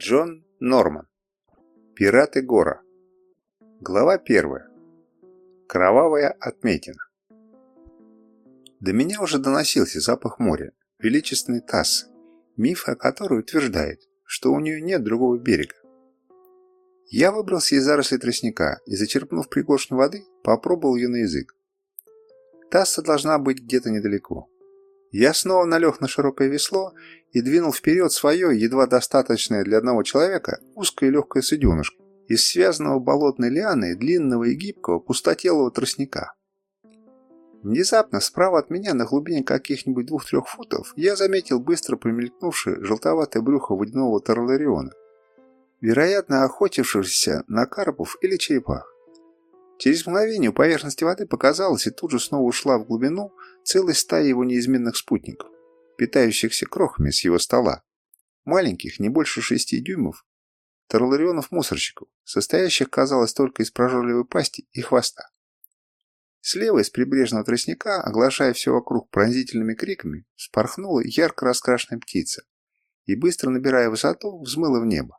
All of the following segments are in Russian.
Джон Норман. Пираты Гора. Глава первая. Кровавая отметина. До меня уже доносился запах моря, величественной Тассы, миф о которой утверждает, что у нее нет другого берега. Я выбрался из зарослей тростника и, зачерпнув пригоршню воды, попробовал ее на язык. Тасса должна быть где-то недалеко. Я снова налег на широкое весло и двинул вперед свое, едва достаточное для одного человека, узкое и легкое суденышко из связанного болотной лианы длинного и гибкого пустотелого тростника. Внезапно, справа от меня, на глубине каких-нибудь двух-трех футов, я заметил быстро промелькнувшее желтоватое брюхо водяного тарлариона, вероятно, охотившегося на карпов или черепах. Через мгновение у поверхности воды показалась и тут же снова ушла в глубину целая стая его неизменных спутников, питающихся крохами с его стола. Маленьких, не больше шести дюймов, тарларионов-мусорщиков, состоящих, казалось, только из прожорливой пасти и хвоста. Слева из прибрежного тростника, оглашая все вокруг пронзительными криками, спорхнула ярко раскрашенная птица и, быстро набирая высоту, взмыла в небо.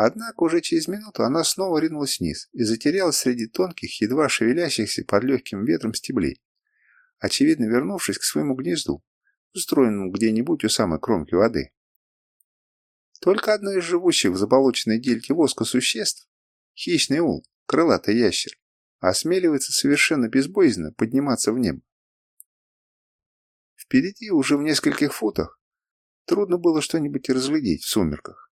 Однако уже через минуту она снова ринулась вниз и затерялась среди тонких, едва шевелящихся под легким ветром стеблей, очевидно вернувшись к своему гнезду, устроенному где-нибудь у самой кромки воды. Только одно из живущих в заболоченной дельте воска существ, хищный ул, крылатый ящер, осмеливается совершенно безбоязненно подниматься в небо. Впереди, уже в нескольких футах, трудно было что-нибудь разглядеть в сумерках.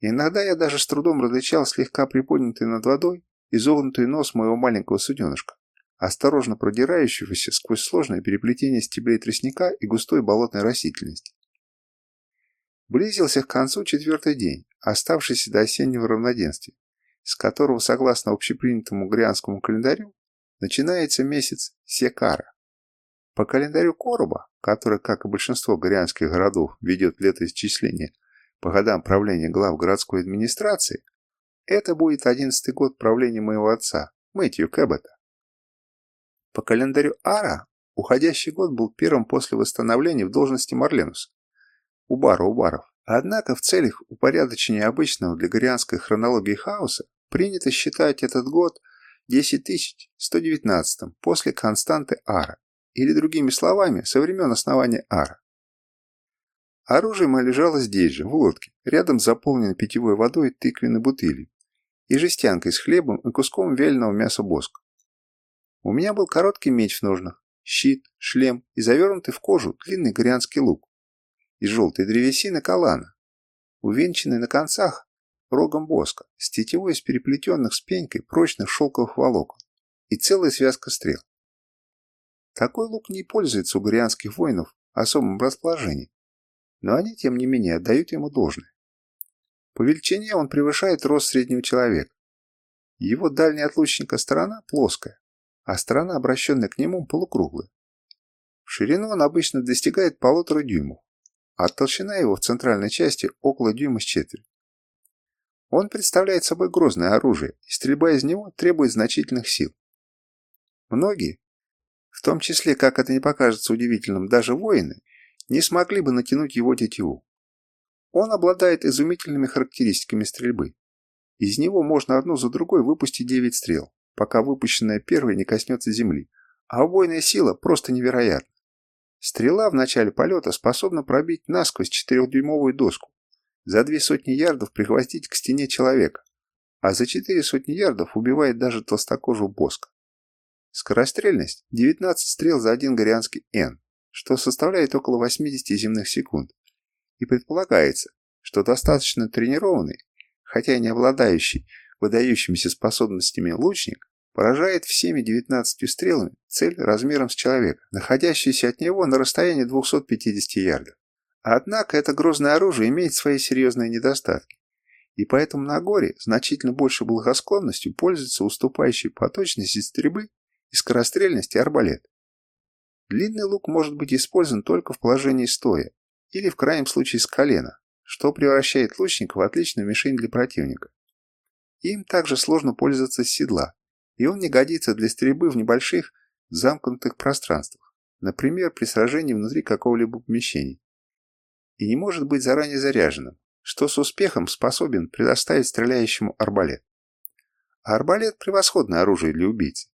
Иногда я даже с трудом различал слегка приподнятый над водой изогнутый нос моего маленького суденышка, осторожно продирающегося сквозь сложное переплетение стеблей тростника и густой болотной растительности. Близился к концу четвертый день, оставшийся до осеннего равноденствия, с которого, согласно общепринятому грянскому календарю, начинается месяц Секара. По календарю Короба, который, как и большинство грянских городов, ведет летоисчисление по годам правления глав городской администрации, это будет одиннадцатый год правления моего отца, Мэтью Кэббета. По календарю Ара уходящий год был первым после восстановления в должности Марленуса, Убара Убаров. Однако в целях упорядочения обычного для горианской хронологии хаоса принято считать этот год 10119 после константы Ара, или другими словами, со времен основания Ара. Оружие мое лежало здесь же, в лодке, рядом с заполненной питьевой водой тыквенной бутылью и жестянкой с хлебом и куском вяленого мяса боска. У меня был короткий меч в ножнах, щит, шлем и завернутый в кожу длинный горианский лук из желтой древесины калана, увенчанный на концах рогом боска, с тетивой из переплетенных с пенькой прочных шелковых волокон и целая связка стрел. Такой лук не пользуется у горианских воинов особым расположением, но они, тем не менее, отдают ему должное. По величине он превышает рост среднего человека. Его дальняя от лучника сторона плоская, а сторона, обращенная к нему, полукруглая. В ширину он обычно достигает полутора дюймов, а толщина его в центральной части около дюйма с четверть. Он представляет собой грозное оружие, и стрельба из него требует значительных сил. Многие, в том числе, как это не покажется удивительным, даже воины, не смогли бы натянуть его тетиву. Он обладает изумительными характеристиками стрельбы. Из него можно одну за другой выпустить 9 стрел, пока выпущенная первая не коснется земли, а убойная сила просто невероятна. Стрела в начале полета способна пробить насквозь четырехдюймовую доску, за две сотни ярдов прихватить к стене человека, а за четыре сотни ярдов убивает даже толстокожую боска. Скорострельность – 19 стрел за один горианский Н что составляет около 80 земных секунд, и предполагается, что достаточно тренированный, хотя и не обладающий выдающимися способностями лучник, поражает всеми 19 стрелами цель размером с человека, находящуюся от него на расстоянии 250 ярдов. Однако это грозное оружие имеет свои серьезные недостатки, и поэтому на горе значительно больше благосклонностью пользуется уступающей по точности стрельбы и скорострельности арбалет. Длинный лук может быть использован только в положении стоя или в крайнем случае с колена, что превращает лучника в отличную мишень для противника. Им также сложно пользоваться с седла, и он не годится для стрельбы в небольших замкнутых пространствах, например, при сражении внутри какого-либо помещения, и не может быть заранее заряженным, что с успехом способен предоставить стреляющему арбалет. А арбалет – превосходное оружие для убийцы.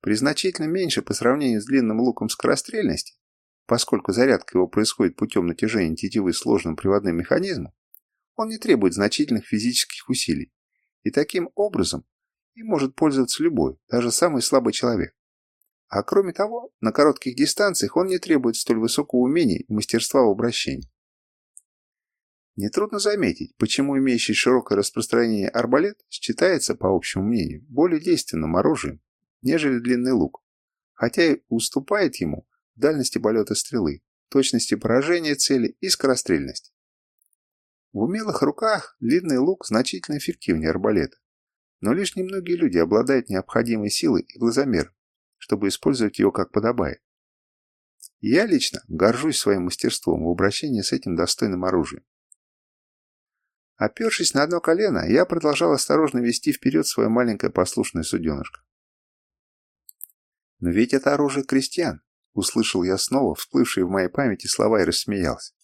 При значительно меньше по сравнению с длинным луком скорострельности, поскольку зарядка его происходит путем натяжения тетивы сложным приводным механизмом, он не требует значительных физических усилий, и таким образом им может пользоваться любой, даже самый слабый человек. А кроме того, на коротких дистанциях он не требует столь высокого умения и мастерства в обращении. Нетрудно заметить, почему имеющий широкое распространение арбалет считается, по общему мнению, более действенным оружием, нежели длинный лук, хотя и уступает ему в дальности полета стрелы, точности поражения цели и скорострельности. В умелых руках длинный лук значительно эффективнее арбалета, но лишь немногие люди обладают необходимой силой и глазомером, чтобы использовать его как подобает. Я лично горжусь своим мастерством в обращении с этим достойным оружием. Опершись на одно колено, я продолжал осторожно вести вперед свое маленькое послушное суденышко. «Но ведь это оружие крестьян», — услышал я снова всплывшие в моей памяти слова и рассмеялся.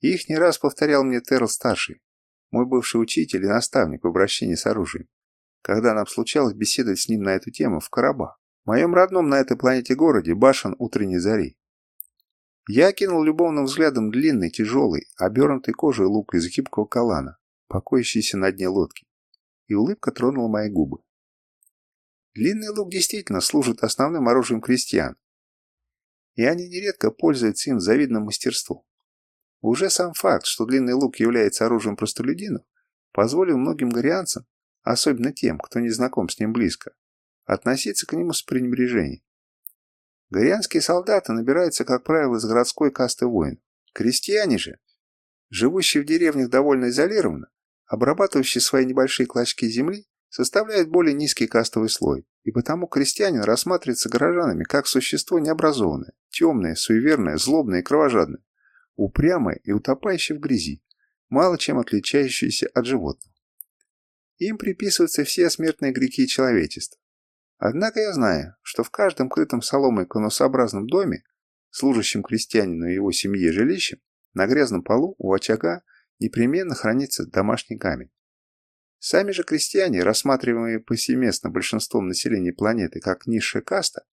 Их не раз повторял мне Терл-старший, мой бывший учитель и наставник в обращении с оружием, когда нам случалось беседовать с ним на эту тему в Караба, в моем родном на этой планете городе башен утренней зари. Я кинул любовным взглядом длинный, тяжелый, обернутый кожей лук из гибкого калана, покоящийся на дне лодки, и улыбка тронула мои губы. Длинный лук действительно служит основным оружием крестьян, и они нередко пользуются им завидным мастерством. Уже сам факт, что длинный лук является оружием простолюдинов, позволил многим горианцам, особенно тем, кто не знаком с ним близко, относиться к нему с пренебрежением. Горианские солдаты набираются, как правило, из городской касты воинов. Крестьяне же, живущие в деревнях довольно изолированно, обрабатывающие свои небольшие клочки земли, составляют более низкий кастовый слой, и потому крестьянин рассматривается горожанами как существо необразованное, темное, суеверное, злобное и кровожадное, упрямое и утопающее в грязи, мало чем отличающееся от животного. Им приписываются все смертные грехи человечества, Однако я знаю, что в каждом крытом соломой конусообразном доме, служащем крестьянину и его семье жилищем, на грязном полу у очага непременно хранится домашний камень. Сами же крестьяне, рассматриваемые повсеместно большинством населения планеты как низшая каста,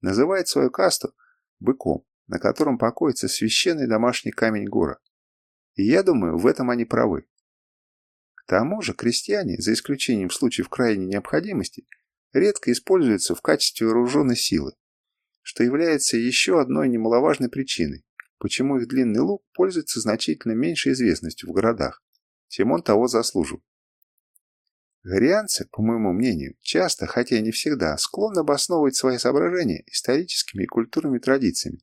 называют свою касту быком, на котором покоится священный домашний камень гора. И я думаю, в этом они правы. К тому же крестьяне, за исключением случаев крайней необходимости, редко используется в качестве вооруженной силы, что является еще одной немаловажной причиной, почему их длинный лук пользуется значительно меньшей известностью в городах, чем он того заслуживает. Горианцы, по моему мнению, часто, хотя и не всегда, склонны обосновывать свои соображения историческими и культурными традициями,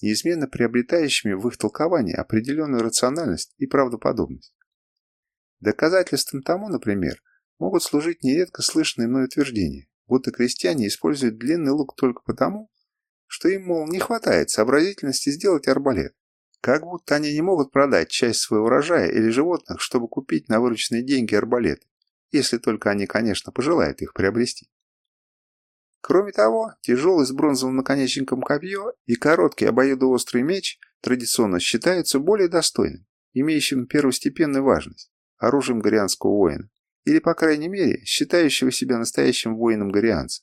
неизменно приобретающими в их толковании определенную рациональность и правдоподобность. Доказательством тому, например, могут служить нередко слышные мной утверждения, будто крестьяне используют длинный лук только потому, что им, мол, не хватает сообразительности сделать арбалет. Как будто они не могут продать часть своего урожая или животных, чтобы купить на вырученные деньги арбалеты, если только они, конечно, пожелают их приобрести. Кроме того, тяжелый с бронзовым наконечником копье и короткий обоюдоострый меч традиционно считаются более достойным, имеющим первостепенную важность, оружием горианского воина или, по крайней мере, считающего себя настоящим воином горианца.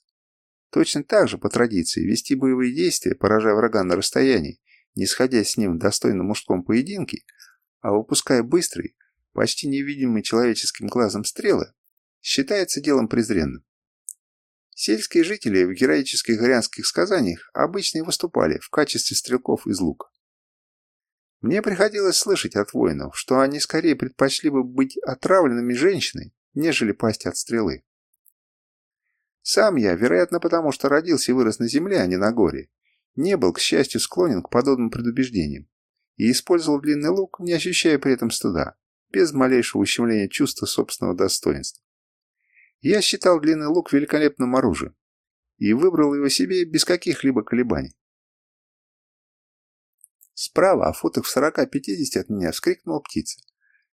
Точно так же, по традиции, вести боевые действия, поражая врага на расстоянии, не сходя с ним в достойном мужском поединке, а выпуская быстрые, почти невидимые человеческим глазом стрелы, считается делом презренным. Сельские жители в героических горианских сказаниях обычно и выступали в качестве стрелков из лука. Мне приходилось слышать от воинов, что они скорее предпочли бы быть отравленными женщиной, нежели пасть от стрелы. Сам я, вероятно потому, что родился и вырос на земле, а не на горе, не был, к счастью, склонен к подобным предубеждениям и использовал длинный лук, не ощущая при этом стыда, без малейшего ущемления чувства собственного достоинства. Я считал длинный лук великолепным оружием и выбрал его себе без каких-либо колебаний. Справа, а футах в 40-50 от меня, вскрикнула птица.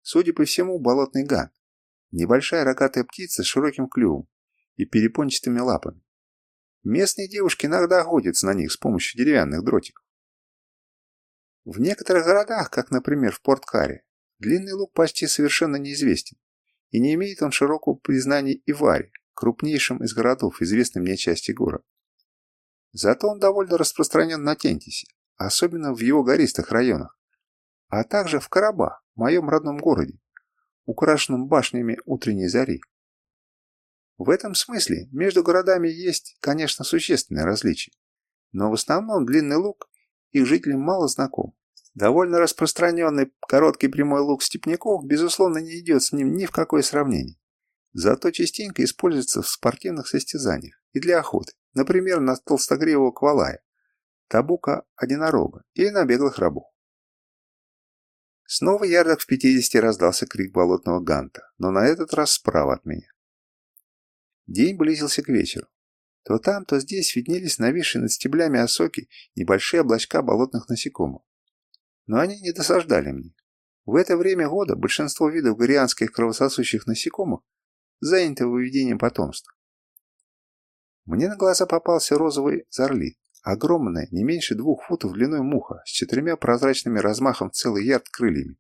Судя по всему, болотный ган. Небольшая рогатая птица с широким клювом и перепончатыми лапами. Местные девушки иногда охотятся на них с помощью деревянных дротиков. В некоторых городах, как, например, в Порт-Каре, Длинный луг почти совершенно неизвестен, и не имеет он широкого признания и Варе, крупнейшем из городов, известной мне части города. Зато он довольно распространен на Тентисе, особенно в его гористых районах, а также в Караба, моем родном городе, украшенном башнями утренней зари. В этом смысле между городами есть, конечно, существенные различия, но в основном длинный луг их жителям мало знаком. Довольно распространенный короткий прямой лук степняков, безусловно, не идет с ним ни в какое сравнение. Зато частенько используется в спортивных состязаниях и для охоты, например, на толстогривого квалая, табука одинорога или на беглых рабов. Снова ярдах в 50 раздался крик болотного ганта, но на этот раз справа от меня. День близился к вечеру. То там, то здесь виднелись нависшие над стеблями осоки небольшие облачка болотных насекомых. Но они не досаждали мне. В это время года большинство видов горианских кровососущих насекомых заняты выведением потомства. Мне на глаза попался розовый зарлит, огромная, не меньше двух футов длиной муха, с четырьмя прозрачными размахом целый ярд крыльями.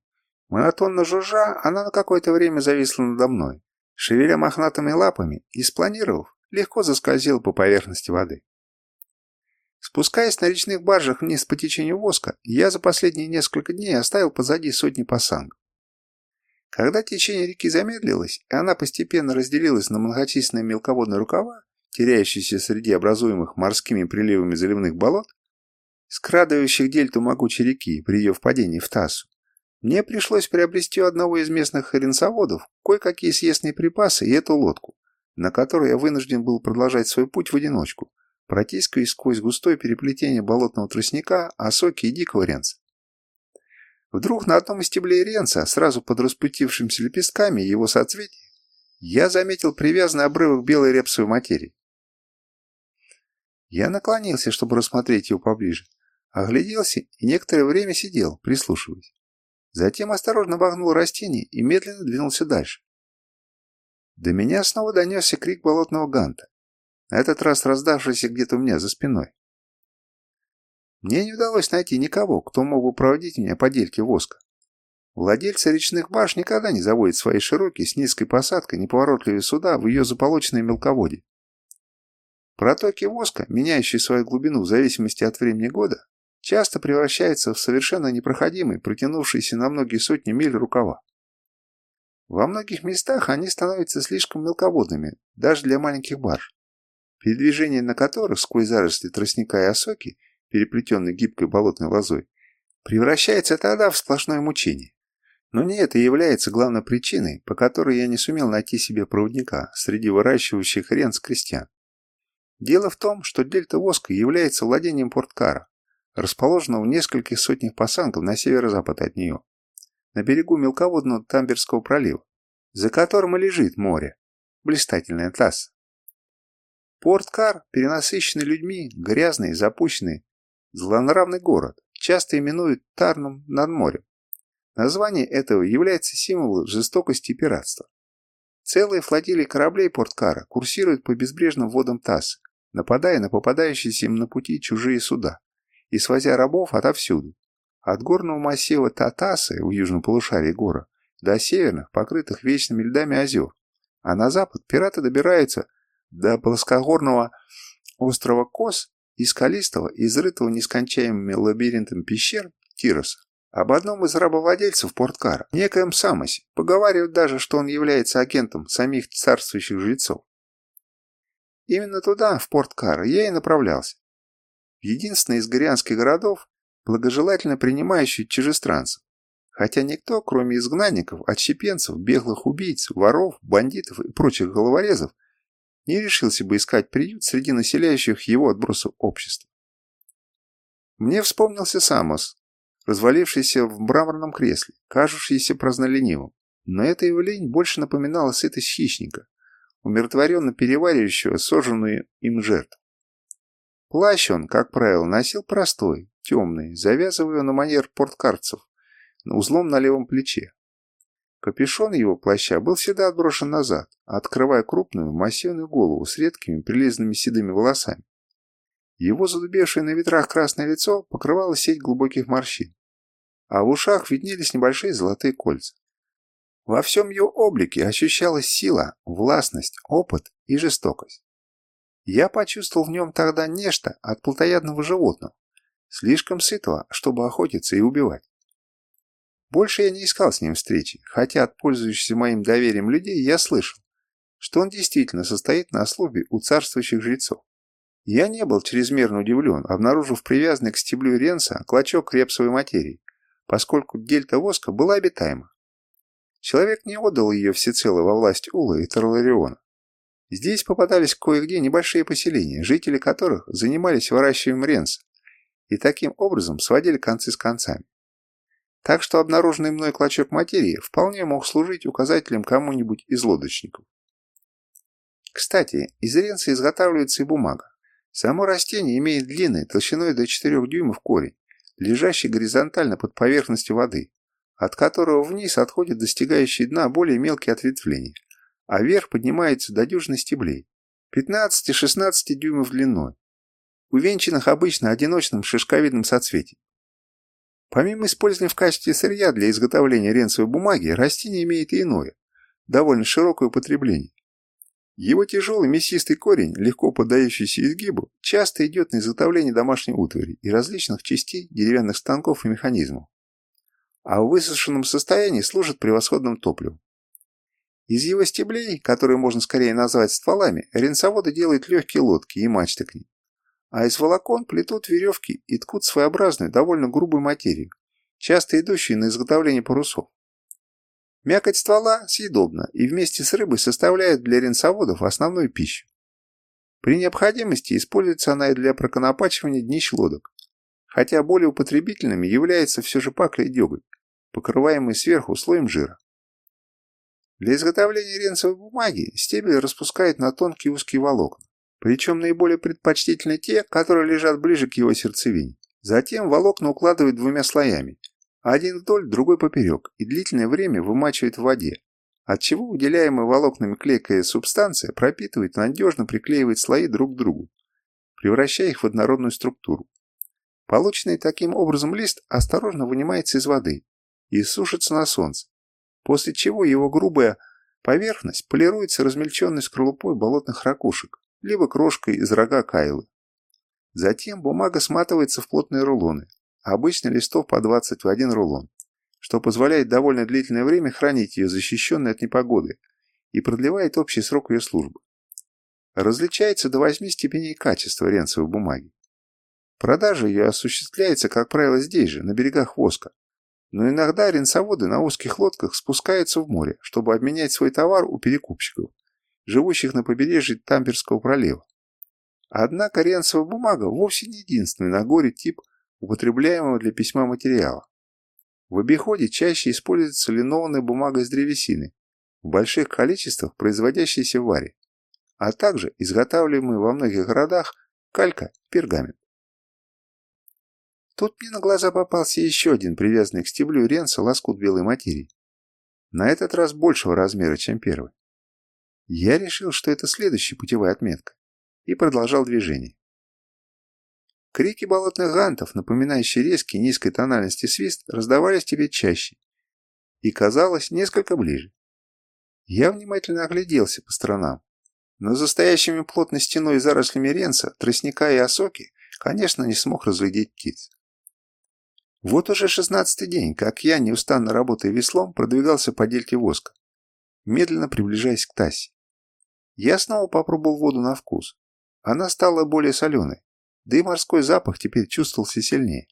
Монотонно жужжа, она на какое-то время зависла надо мной, шевеля мохнатыми лапами и, спланировав, легко заскользил по поверхности воды. Спускаясь на речных баржах вниз по течению воска, я за последние несколько дней оставил позади сотни пасангов. Когда течение реки замедлилось, и она постепенно разделилась на многочисленные мелководные рукава, теряющиеся среди образуемых морскими приливами заливных болот, скрадывающих дельту могучей реки при ее впадении в Тассу, мне пришлось приобрести у одного из местных ренсоводов кое-какие съестные припасы и эту лодку, на которой я вынужден был продолжать свой путь в одиночку, протискиваясь сквозь густое переплетение болотного тростника, осоки и дикого ренца. Вдруг на одном из стеблей ренца, сразу под распутившимися лепестками его соцветий, я заметил привязанный обрывок белой репсовой материи. Я наклонился, чтобы рассмотреть его поближе, огляделся и некоторое время сидел, прислушиваясь. Затем осторожно обогнул растение и медленно двинулся дальше. До меня снова донесся крик болотного ганта, на этот раз раздавшийся где-то у меня за спиной. Мне не удалось найти никого, кто мог бы проводить меня по дельке воска. Владельцы речных баш никогда не заводят свои широкие с низкой посадкой неповоротливые суда в ее заполоченное мелководье. Протоки воска, меняющие свою глубину в зависимости от времени года, часто превращаются в совершенно непроходимые, протянувшиеся на многие сотни миль рукава. Во многих местах они становятся слишком мелководными, даже для маленьких барж, передвижение на которых сквозь заросли тростника и осоки переплетенный гибкой болотной лозой, превращается тогда в сплошное мучение. Но не это является главной причиной, по которой я не сумел найти себе проводника среди выращивающих ренс крестьян. Дело в том, что дельта Воска является владением Порткара, расположенного в нескольких сотнях пасангов на северо-запад от нее, на берегу мелководного Тамберского пролива, за которым и лежит море, блистательная трасса. Порткар, перенасыщенный людьми, грязный, запущенный, Злонравный город, часто именуют Тарном над морем. Название этого является символом жестокости и пиратства. Целые флотилии кораблей Порткара курсируют по безбрежным водам Тассы, нападая на попадающиеся им на пути чужие суда и свозя рабов отовсюду, от горного массива Татасы у южном полушарии гора до северных, покрытых вечными льдами озер, а на запад пираты добираются до плоскогорного острова Кос и скалистого, изрытого нескончаемыми лабиринтом пещер Тироса. Об одном из рабовладельцев Порткара, некоем Самосе, поговаривают даже, что он является агентом самих царствующих жрецов. Именно туда, в Порткара, я и направлялся. Единственный из горианских городов, благожелательно принимающий чужестранцев. Хотя никто, кроме изгнанников, отщепенцев, беглых убийц, воров, бандитов и прочих головорезов, не решился бы искать приют среди населяющих его отбросов общества. Мне вспомнился Самос, развалившийся в мраморном кресле, кажущийся праздноленивым, но эта его лень больше напоминала сытость хищника, умиротворенно переваривающего сожженную им жертву. Плащ он, как правило, носил простой, темный, завязывая на манер порткарцев, узлом на левом плече. Капюшон его плаща был всегда отброшен назад, открывая крупную массивную голову с редкими прилизанными седыми волосами. Его задубевшее на ветрах красное лицо покрывало сеть глубоких морщин. а в ушах виднелись небольшие золотые кольца. Во всем ее облике ощущалась сила, властность, опыт и жестокость. Я почувствовал в нем тогда нечто от плотоядного животного, слишком сытого, чтобы охотиться и убивать. Больше я не искал с ним встречи, хотя от пользующихся моим доверием людей я слышал, что он действительно состоит на службе у царствующих жрецов. Я не был чрезмерно удивлен, обнаружив привязанный к стеблю Ренса клочок репсовой материи, поскольку дельта воска была обитаема. Человек не отдал ее всецело во власть Ула и Тарлариона. Здесь попадались кое-где небольшие поселения, жители которых занимались выращиванием ренса и таким образом сводили концы с концами. Так что обнаруженный мной клочок материи вполне мог служить указателем кому-нибудь из лодочников. Кстати, из ренса изготавливается и бумага. Само растение имеет длинный, толщиной до 4 дюймов корень, лежащий горизонтально под поверхностью воды, от которого вниз отходят достигающие дна более мелкие ответвления, а вверх поднимается до дюжины стеблей, 15-16 дюймов длиной, увенчанных обычно одиночным шишковидным соцветием. Помимо использования в качестве сырья для изготовления ренцевой бумаги, растение имеет и иное, довольно широкое употребление. Его тяжелый мясистый корень, легко поддающийся изгибу, часто идет на изготовление домашней утвари и различных частей деревянных станков и механизмов. А в высушенном состоянии служит превосходным топливом. Из его стеблей, которые можно скорее назвать стволами, ренцоводы делают легкие лодки и мачты к ним. А из волокон плетут веревки и ткут своеобразную, довольно грубую материю, часто идущую на изготовление парусов. Мякоть ствола съедобна и вместе с рыбой составляет для ренцоводов основную пищу. При необходимости используется она и для проконопачивания днищ лодок, хотя более употребительными является все же пакля и деготь, покрываемый сверху слоем жира. Для изготовления ренцевой бумаги стебель распускает на тонкие узкие волокна, причем наиболее предпочтительны те, которые лежат ближе к его сердцевине. Затем волокна укладывают двумя слоями, один вдоль, другой поперек, и длительное время вымачивает в воде, отчего выделяемая волокнами клейкая субстанция пропитывает и надежно приклеивает слои друг к другу, превращая их в однородную структуру. Полученный таким образом лист осторожно вынимается из воды и сушится на солнце, после чего его грубая поверхность полируется размельченной скорлупой болотных ракушек, либо крошкой из рога кайлы. Затем бумага сматывается в плотные рулоны, обычно листов по 20 в один рулон, что позволяет довольно длительное время хранить ее защищенной от непогоды и продлевает общий срок ее службы. Различается до 8 степеней качества ренцевой бумаги. Продажа ее осуществляется, как правило, здесь же, на берегах Воска, но иногда ренцоводы на узких лодках спускаются в море, чтобы обменять свой товар у перекупщиков, живущих на побережье Тамперского пролива. Однако ренцевая бумага вовсе не единственный на горе тип употребляемого для письма материала. В обиходе чаще используется линованная бумага из древесины, в больших количествах производящаяся в варе, а также изготавливаемые во многих городах калька пергамент. Тут мне на глаза попался еще один привязанный к стеблю ренца лоскут белой материи. На этот раз большего размера, чем первый. Я решил, что это следующая путевая отметка, и продолжал движение. Крики болотных гантов, напоминающие резкий низкой тональности свист, раздавались теперь чаще и, казалось, несколько ближе. Я внимательно огляделся по сторонам. Но за стоящими плотной стеной и зарослями ренца, тростника и осоки, конечно, не смог разглядеть птиц. Вот уже шестнадцатый день, как я, неустанно работая веслом, продвигался по дельте воска, медленно приближаясь к Тасе. Я снова попробовал воду на вкус. Она стала более соленой, да и морской запах теперь чувствовался сильнее.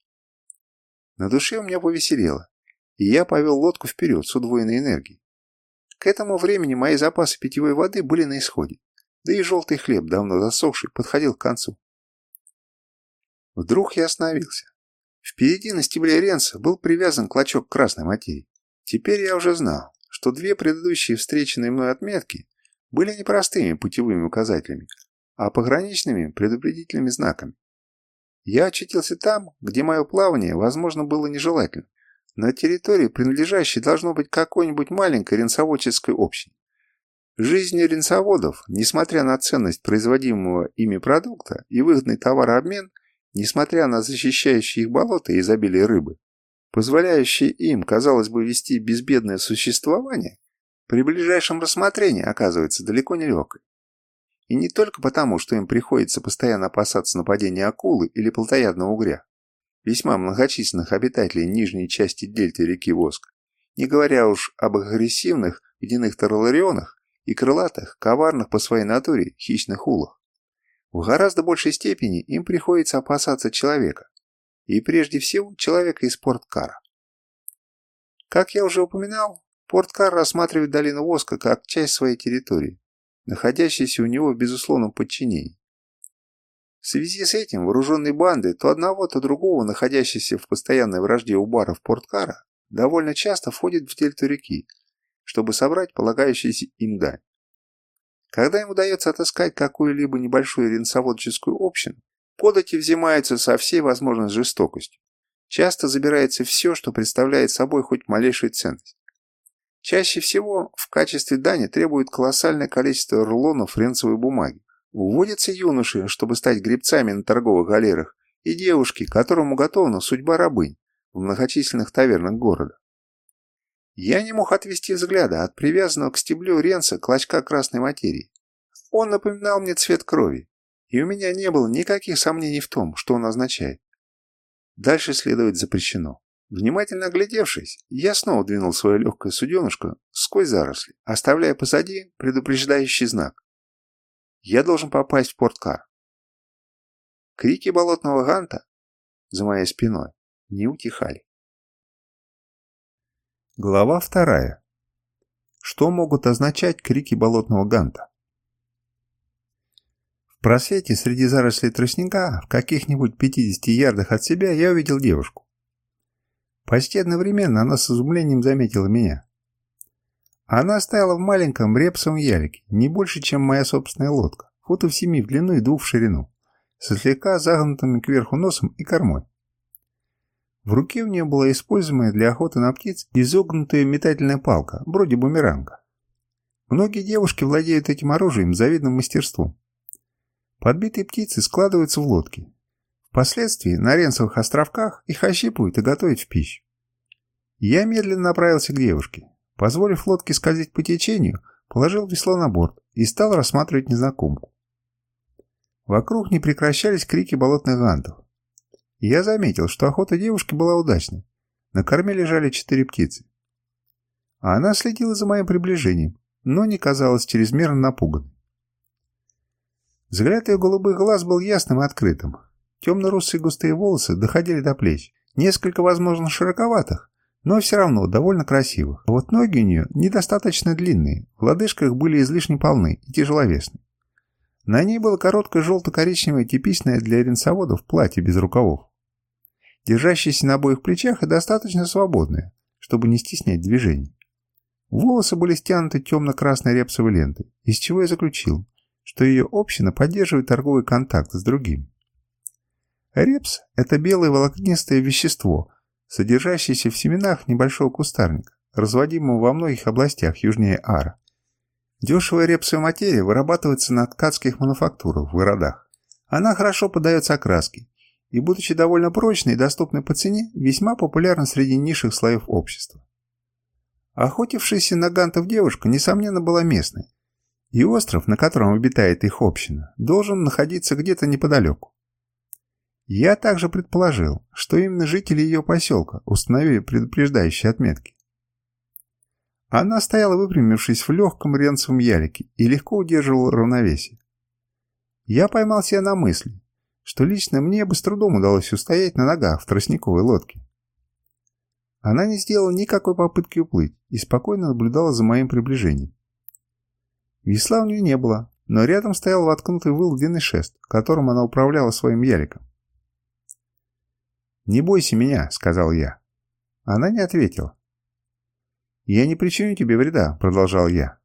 На душе у меня повеселело, и я повел лодку вперед с удвоенной энергией. К этому времени мои запасы питьевой воды были на исходе, да и желтый хлеб, давно засохший, подходил к концу. Вдруг я остановился. Впереди на стебле ренца был привязан клочок красной материи. Теперь я уже знал, что две предыдущие встреченные мной отметки были не простыми путевыми указателями, а пограничными предупредительными знаками. Я очутился там, где мое плавание, возможно, было нежелательно, на территории, принадлежащей должно быть какой-нибудь маленькой ренцоводческой общине. Жизнь ренцоводов, несмотря на ценность производимого ими продукта и выгодный товарообмен, несмотря на защищающие их болота и изобилие рыбы, позволяющие им, казалось бы, вести безбедное существование, при ближайшем рассмотрении оказывается далеко не легкой. И не только потому, что им приходится постоянно опасаться нападения акулы или плотоядного угря, весьма многочисленных обитателей нижней части дельты реки Воск, не говоря уж об агрессивных водяных тарларионах и крылатых, коварных по своей натуре хищных улах. В гораздо большей степени им приходится опасаться человека, и прежде всего человека из Порткара. Как я уже упоминал, Порткар рассматривает долину Воска как часть своей территории, находящейся у него в безусловном подчинении. В связи с этим вооруженные банды, то одного, то другого, находящиеся в постоянной вражде у баров Порткара, довольно часто входят в дельту реки, чтобы собрать полагающийся им дань. Когда им удается отыскать какую-либо небольшую ренсоводческую общину, подати взимаются со всей возможной жестокостью. Часто забирается все, что представляет собой хоть малейшую ценность. Чаще всего в качестве дани требуют колоссальное количество рулонов ренцевой бумаги. Уводятся юноши, чтобы стать гребцами на торговых галерах, и девушки, которым уготована судьба рабынь в многочисленных тавернах города. Я не мог отвести взгляда от привязанного к стеблю ренца клочка красной материи. Он напоминал мне цвет крови, и у меня не было никаких сомнений в том, что он означает. Дальше следовать запрещено. Внимательно оглядевшись, я снова двинул свое легкое суденышко сквозь заросли, оставляя позади предупреждающий знак. Я должен попасть в порткар. Крики болотного ганта за моей спиной не утихали. Глава вторая. Что могут означать крики болотного ганта? В просвете среди зарослей тростника, в каких-нибудь 50 ярдах от себя, я увидел девушку. Почти одновременно она с изумлением заметила меня. Она стояла в маленьком репсовом ялике, не больше, чем моя собственная лодка, футов семи в длину и двух в ширину, со слегка загнутыми кверху носом и кормой. В руке у нее была используемая для охоты на птиц изогнутая метательная палка, вроде бумеранга. Многие девушки владеют этим оружием с завидным мастерством. Подбитые птицы складываются в лодки, Впоследствии на Ренцевых островках их ощипывают и готовят в пищу. Я медленно направился к девушке. Позволив лодке скользить по течению, положил весло на борт и стал рассматривать незнакомку. Вокруг не прекращались крики болотных гантов. Я заметил, что охота девушки была удачной. На корме лежали четыре птицы. А она следила за моим приближением, но не казалась чрезмерно напуганной. Взгляд ее голубых глаз был ясным и открытым, Темно-русые густые волосы доходили до плеч, несколько, возможно, широковатых, но все равно довольно красивых. А вот ноги у нее недостаточно длинные, в лодыжках были излишне полны и тяжеловесны. На ней было короткое желто-коричневое, типичное для ренсоводов платье без рукавов. Держащееся на обоих плечах и достаточно свободное, чтобы не стеснять движений. Волосы были стянуты темно-красной репсовой лентой, из чего я заключил, что ее община поддерживает торговый контакт с другими. Репс – это белое волокнистое вещество, содержащееся в семенах небольшого кустарника, разводимого во многих областях южнее Ара. Дешевая репсовая материя вырабатывается на ткацких мануфактурах в городах. Она хорошо поддается окраске и, будучи довольно прочной и доступной по цене, весьма популярна среди низших слоев общества. Охотившаяся на гантов девушка, несомненно, была местной, и остров, на котором обитает их община, должен находиться где-то неподалеку. Я также предположил, что именно жители ее поселка установили предупреждающие отметки. Она стояла выпрямившись в легком ренцевом ялике и легко удерживала равновесие. Я поймал себя на мысли, что лично мне бы с трудом удалось устоять на ногах в тростниковой лодке. Она не сделала никакой попытки уплыть и спокойно наблюдала за моим приближением. Весла у нее не было, но рядом стоял воткнутый выл длинный шест, которым она управляла своим яликом. «Не бойся меня», — сказал я. Она не ответила. «Я не причиню тебе вреда», — продолжал я.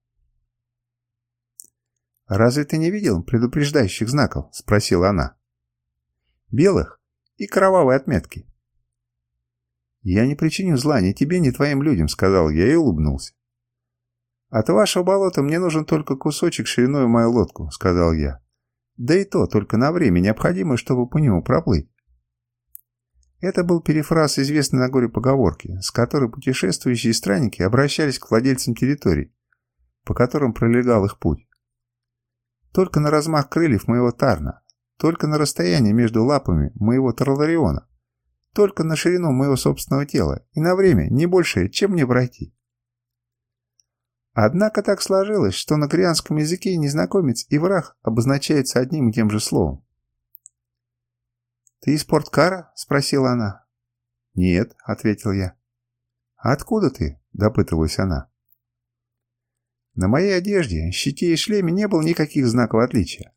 «Разве ты не видел предупреждающих знаков?» — спросила она. «Белых и кровавой отметки». «Я не причиню зла ни тебе, ни твоим людям», — сказал я и улыбнулся. «От вашего болота мне нужен только кусочек шириной в мою лодку», — сказал я. «Да и то только на время, необходимое, чтобы по нему проплыть». Это был перефраз известной на горе поговорки, с которой путешествующие странники обращались к владельцам территорий, по которым пролегал их путь. Только на размах крыльев моего Тарна, только на расстоянии между лапами моего Тарлариона, только на ширину моего собственного тела и на время не больше, чем мне пройти. Однако так сложилось, что на корианском языке незнакомец и враг обозначаются одним и тем же словом. «Ты из Порткара?» – спросила она. «Нет», – ответил я. «Откуда ты?» – допытывалась она. На моей одежде, щите и шлеме не было никаких знаков отличия.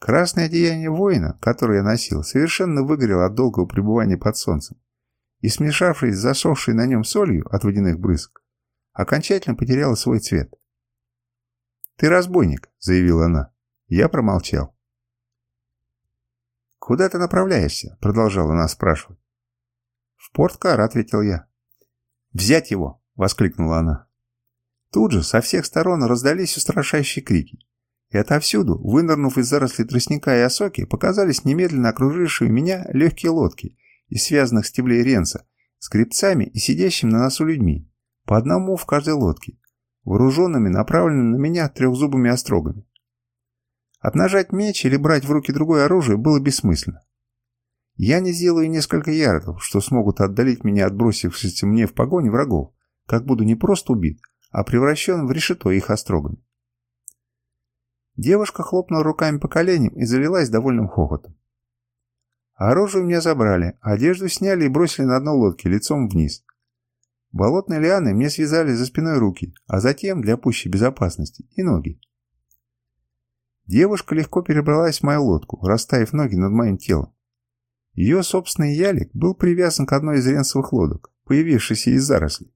Красное одеяние воина, которое я носил, совершенно выгорело от долгого пребывания под солнцем и, смешавшись с засохшей на нем солью от водяных брызг, окончательно потеряла свой цвет. «Ты разбойник», — заявила она. Я промолчал. «Куда ты направляешься?» — продолжала она спрашивать. «В порт-кар», — ответил я. «Взять его!» — воскликнула она. Тут же со всех сторон раздались устрашающие крики. И отовсюду, вынырнув из зарослей тростника и осоки, показались немедленно окружившие меня легкие лодки из связанных стеблей ренца с гребцами и сидящими на носу людьми, по одному в каждой лодке, вооруженными, направленными на меня трехзубыми острогами. Обнажать меч или брать в руки другое оружие было бессмысленно. Я не сделаю несколько ярдов, что смогут отдалить меня от бросившихся мне в погоне врагов, как буду не просто убит, а превращен в решето их острогами. Девушка хлопнула руками по коленям и залилась довольным хохотом. Оружие у меня забрали, одежду сняли и бросили на дно лодки лицом вниз. Болотной лианы мне связали за спиной руки, а затем, для пущей безопасности, и ноги. Девушка легко перебралась в мою лодку, расставив ноги над моим телом. Ее собственный ялик был привязан к одной из ренцевых лодок, появившейся из зарослей.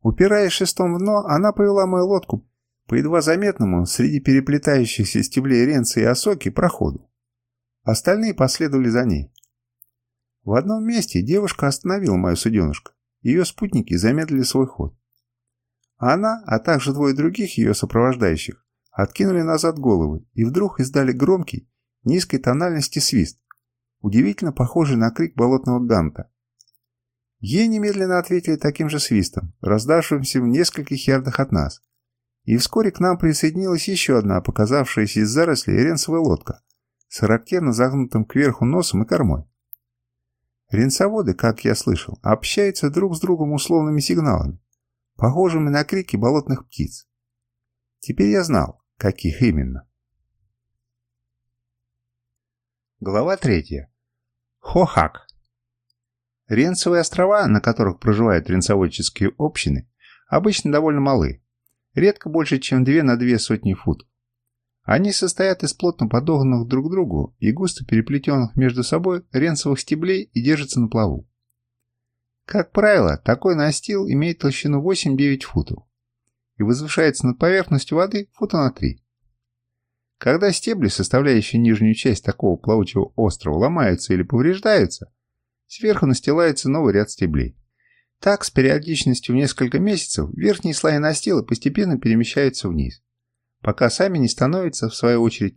Упираясь шестом в дно, она повела мою лодку по едва заметному среди переплетающихся стеблей ренца и осоки проходу. Остальные последовали за ней. В одном месте девушка остановила мою суденышко. Ее спутники замедлили свой ход. Она, а также двое других ее сопровождающих, откинули назад головы и вдруг издали громкий, низкой тональности свист, удивительно похожий на крик болотного ганта. Ей немедленно ответили таким же свистом, раздавшимся в нескольких ярдах от нас. И вскоре к нам присоединилась еще одна, показавшаяся из зарослей ренцевая лодка, с характерно загнутым кверху носом и кормой. Ренцоводы, как я слышал, общаются друг с другом условными сигналами, похожими на крики болотных птиц. Теперь я знал, каких именно. Глава третья. Хохак. Ренцевые острова, на которых проживают ренцоводческие общины, обычно довольно малы, редко больше, чем две на две сотни футов. Они состоят из плотно подогнанных друг к другу и густо переплетенных между собой ренцевых стеблей и держатся на плаву. Как правило, такой настил имеет толщину 8-9 футов и возвышается над поверхностью воды фута на 3. Когда стебли, составляющие нижнюю часть такого плавучего острова, ломаются или повреждаются, сверху настилается новый ряд стеблей. Так, с периодичностью в несколько месяцев, верхние слои настила постепенно перемещаются вниз пока сами не становятся, в свою очередь,